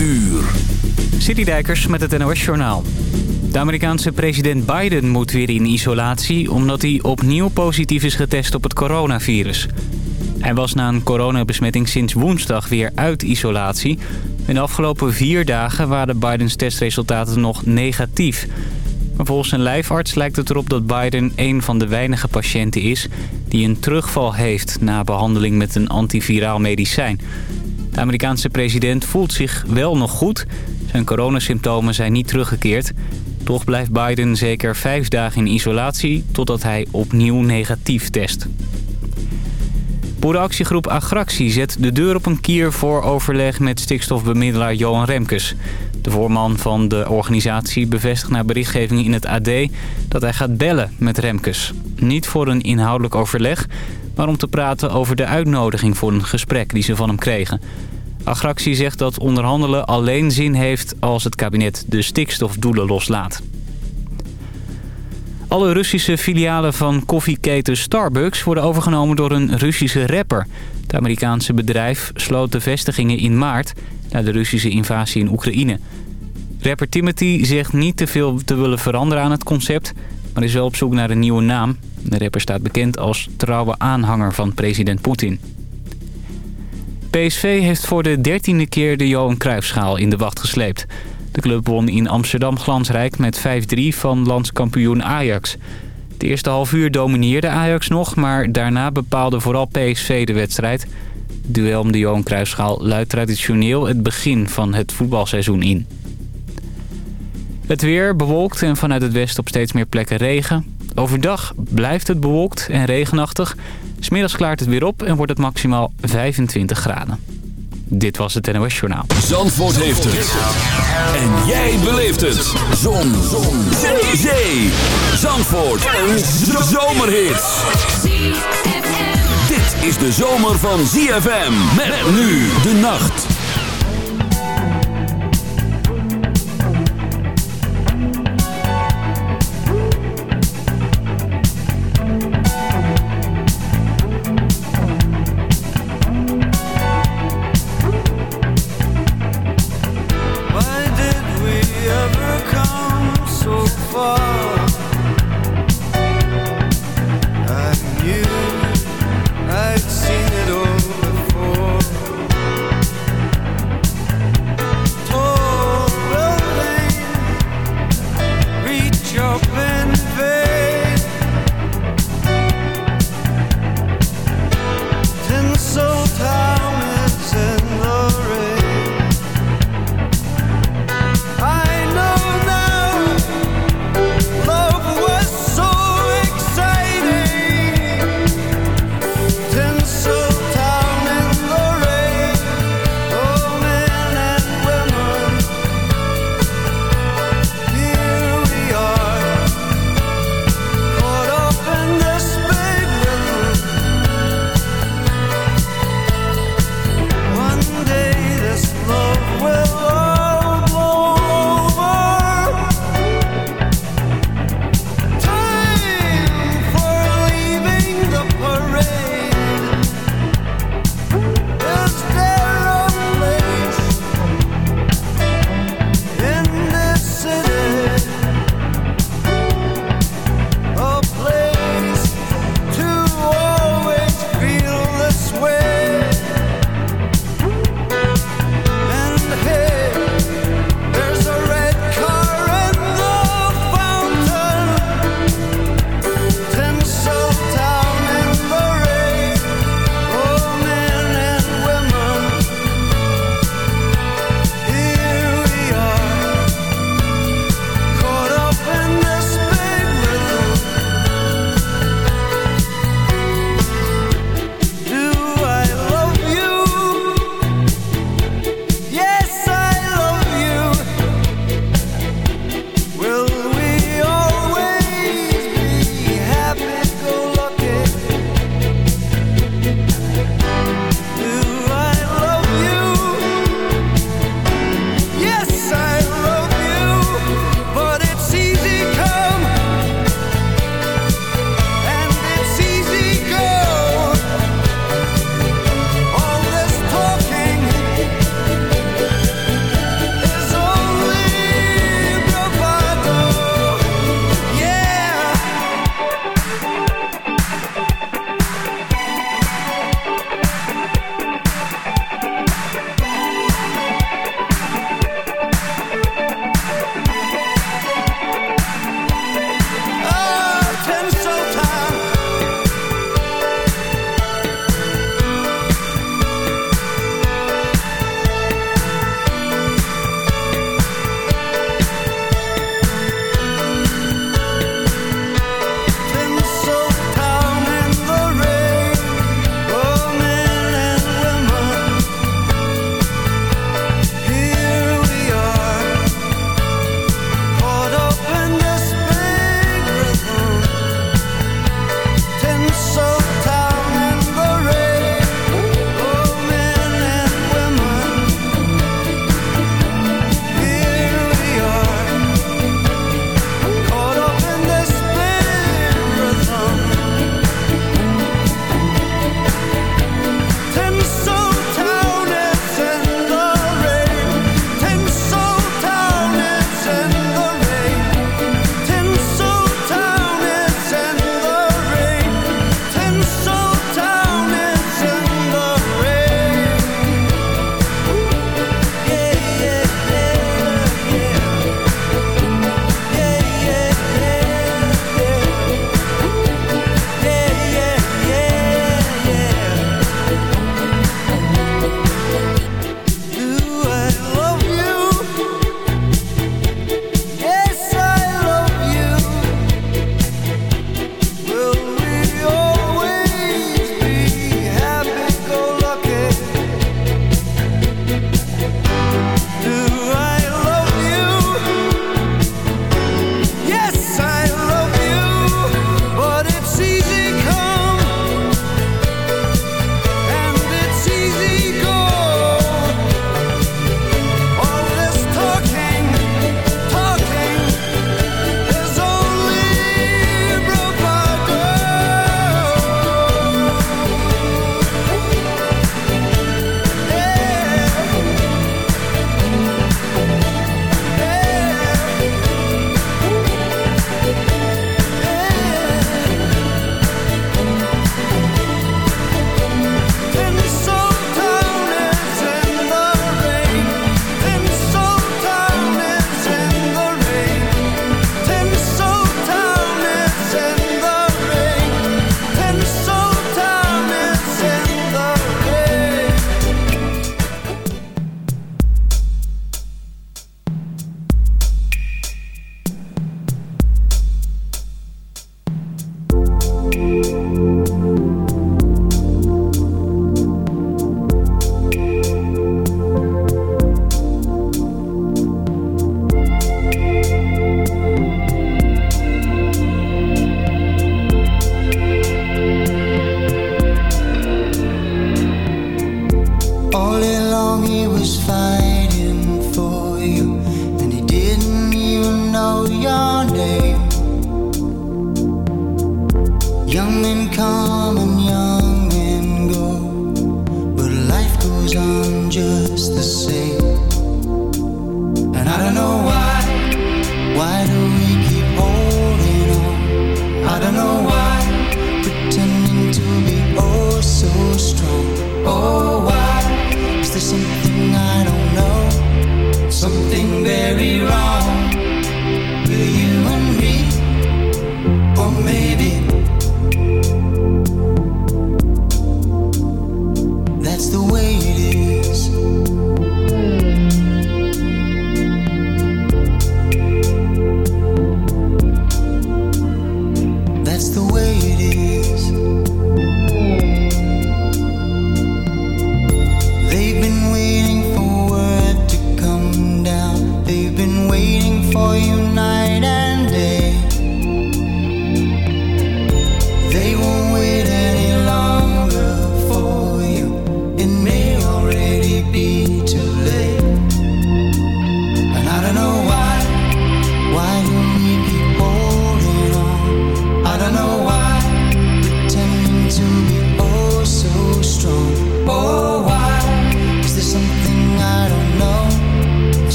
uur. Citydijkers met het NOS Journaal. De Amerikaanse president Biden moet weer in isolatie... omdat hij opnieuw positief is getest op het coronavirus. Hij was na een coronabesmetting sinds woensdag weer uit isolatie. In de afgelopen vier dagen waren Bidens testresultaten nog negatief. Maar volgens zijn lijfarts lijkt het erop dat Biden een van de weinige patiënten is... die een terugval heeft na behandeling met een antiviraal medicijn. De Amerikaanse president voelt zich wel nog goed. Zijn coronasymptomen zijn niet teruggekeerd. Toch blijft Biden zeker vijf dagen in isolatie totdat hij opnieuw negatief test. Boerenactiegroep Agractie zet de deur op een kier voor overleg met stikstofbemiddelaar Johan Remkes. De voorman van de organisatie bevestigt naar berichtgeving in het AD dat hij gaat bellen met Remkes. Niet voor een inhoudelijk overleg, maar om te praten over de uitnodiging voor een gesprek die ze van hem kregen. Agractie zegt dat onderhandelen alleen zin heeft als het kabinet de stikstofdoelen loslaat. Alle Russische filialen van koffieketen Starbucks worden overgenomen door een Russische rapper. Het Amerikaanse bedrijf sloot de vestigingen in maart na de Russische invasie in Oekraïne. Rapper Timothy zegt niet te veel te willen veranderen aan het concept, maar is wel op zoek naar een nieuwe naam. De rapper staat bekend als trouwe aanhanger van president Poetin. PSV heeft voor de dertiende keer de Johan Cruijffschaal in de wacht gesleept. De club won in Amsterdam glansrijk met 5-3 van landskampioen Ajax. De eerste half uur domineerde Ajax nog, maar daarna bepaalde vooral PSV de wedstrijd. Het duel om de Johan Cruijffschaal luidt traditioneel het begin van het voetbalseizoen in. Het weer bewolkt en vanuit het westen op steeds meer plekken regen. Overdag blijft het bewolkt en regenachtig. Smiddags klaart het weer op en wordt het maximaal 25 graden. Dit was het NOS Journaal. Zandvoort heeft het. En jij beleeft het. Zon. Zon. Zee. Zee. Zandvoort. Een zomerhit. Dit is de zomer van ZFM. Met nu de nacht.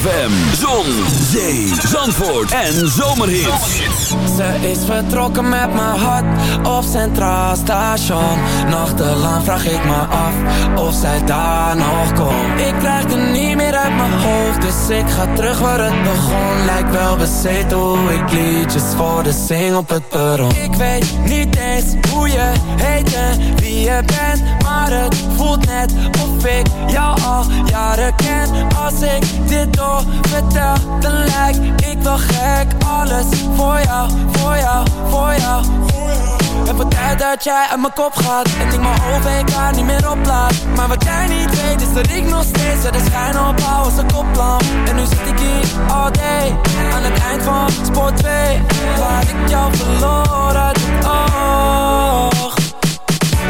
ZFM, zon, zee, zandvoort en zomerhits. Ze is vertrokken met mijn hart op Centraal Station Nachtelang vraag ik me af of zij daar nog komt. Ik krijg het niet meer uit mijn hoofd Dus ik ga terug waar het begon. Lijkt wel bezeten hoe ik liedjes voor de zing op het perron. Ik weet niet eens hoe je heet en wie je bent Maar het voelt net of ik jou al jaren ken. Als ik dit door vertel dan lijk ik wel gek. Alles voor jou, voor jou, voor jou Het wordt tijd dat jij uit mijn kop gaat. En ik mijn OVK niet meer oplaat Maar wat jij niet weet is dat ik nog steeds De schijn opbouw als een koplamp. En nu zit ik hier all day Aan het eind van spoor 2 Waar ik jou verloor uit het oog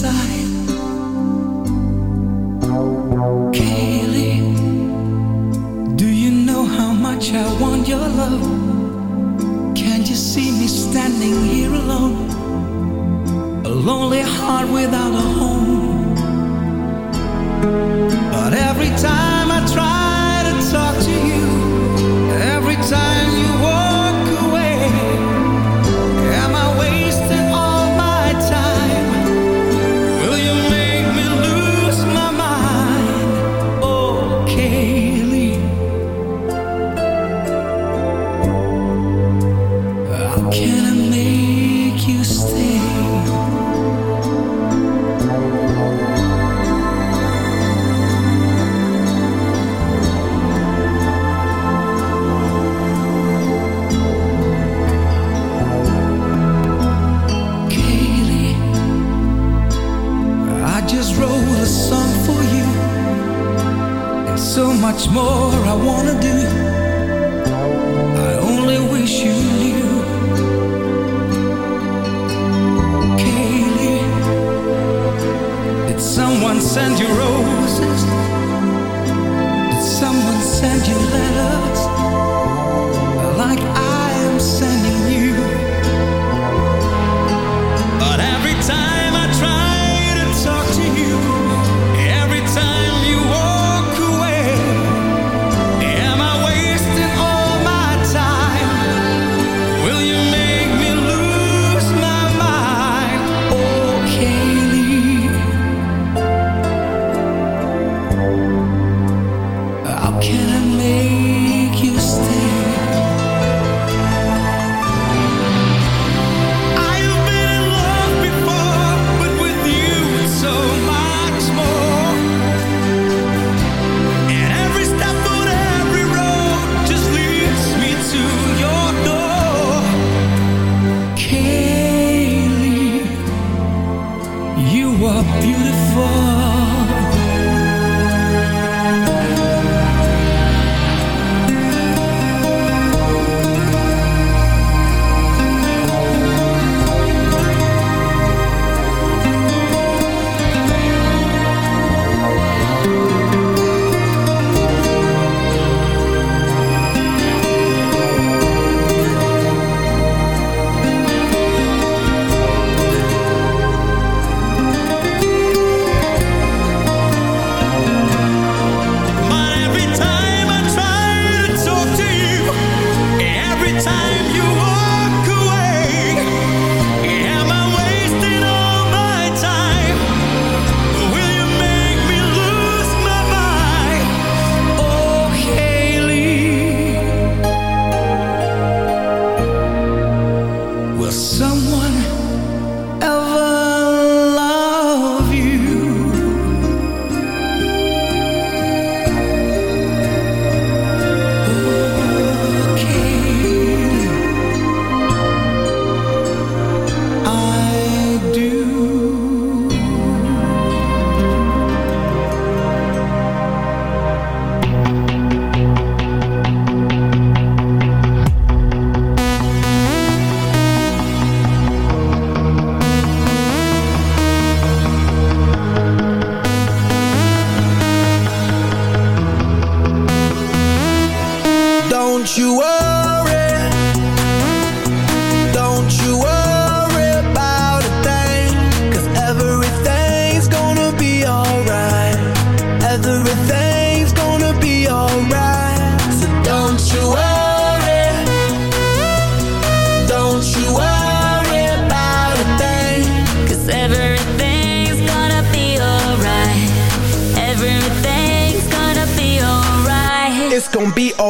side.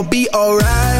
all be alright.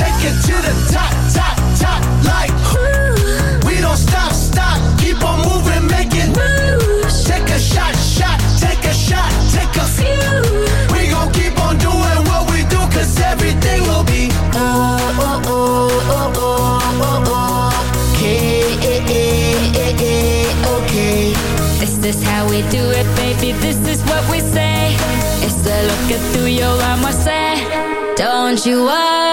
look through your arm, I said, Don't you worry.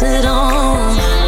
Pass it on.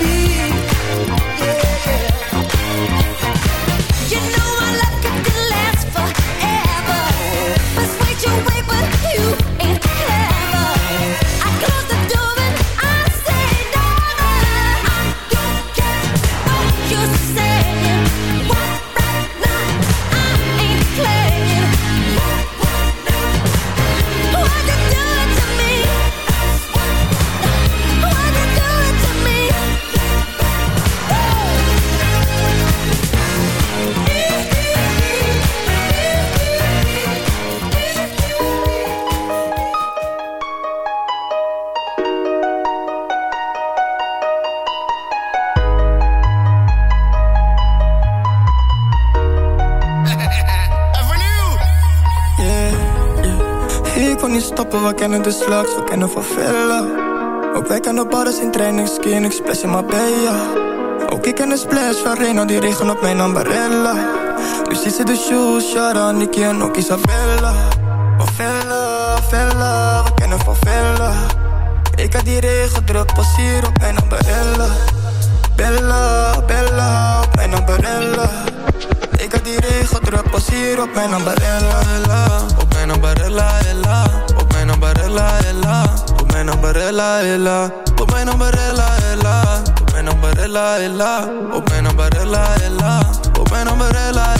be kennen de slags, we kennen van villa. Ook wij kennen bars in training, skiing, ik splash in Marbella. Ook ik ken de splash van Reno, die regen op mijn ambarella. Nu ziet ze de shoes, Shara, Nicky en ook Isabella. Van villa, villa, we kennen van villa. Ik had die regen druk, pas hier op mijn ambarella. Bella, Bella, op mijn ambarella. Ik had die regen druk, pas hier op mijn ambarella. Op mijn ambarella, ella umbrella, ella. Come una umbrella, ella. Come una umbrella, ella. Come una umbrella, ella. Come una umbrella, ella. Come una umbrella, ella.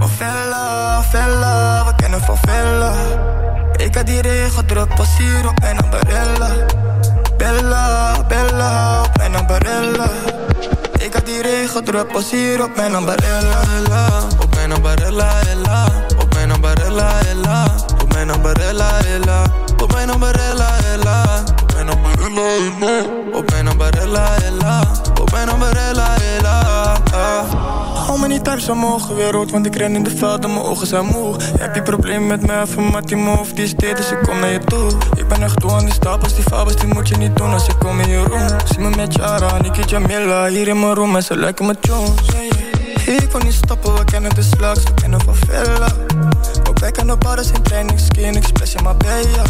Van villa, villa, we kennen van villa. Ik had die regen druk, pas op mijn ambarella. Bella, Bella, op mijn ambarella. Ik had die regen druk, pas op mijn ambarella. Op mijn ambarella, ella. Op mijn ambarella, ella. Op mijn ambarella, ella. Op mijn ambarella, ella. Op mijn ambarella, ella. Op mijn ambarella, ella. Op mijn ambarella, ella. Me niet thuis omhoog, weer rood, want ik ren in de veld en mijn ogen zijn moe. Heb je probleem met mij, van maar die move, die is dit, dus ik kom naar je toe. Ik ben echt toe aan die stapels, die fabels, die moet je niet doen als ik kom in je room. Zie me met Jara, Niki Jamila, hier in mijn room en ze lijken me Jones. Ik kon niet stoppen, we kennen de slags, we kennen van villa. Wij kennen bars in training, skin, ik splash in Marbella.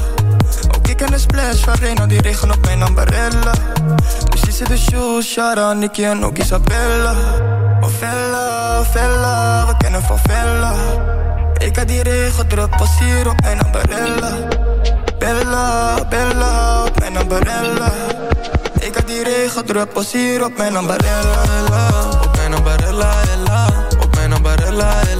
Ook ik ken de splash van Reno, die regen op mijn ambarella. Nu ziet ze de shoes, Shara, Nicky en ook Isabella. Van villa, villa, we kennen van villa. Ik had die regen druk, pas hier op mijn ambarella. Bella, Bella, op mijn ambarella. Ik had die regen druk, pas hier op mijn ambarella. Op mijn ambarella, ella. Op mijn ambarella, ella.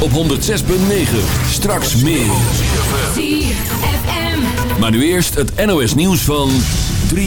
Op 106.9. Straks meer. Maar nu eerst het NOS nieuws van 3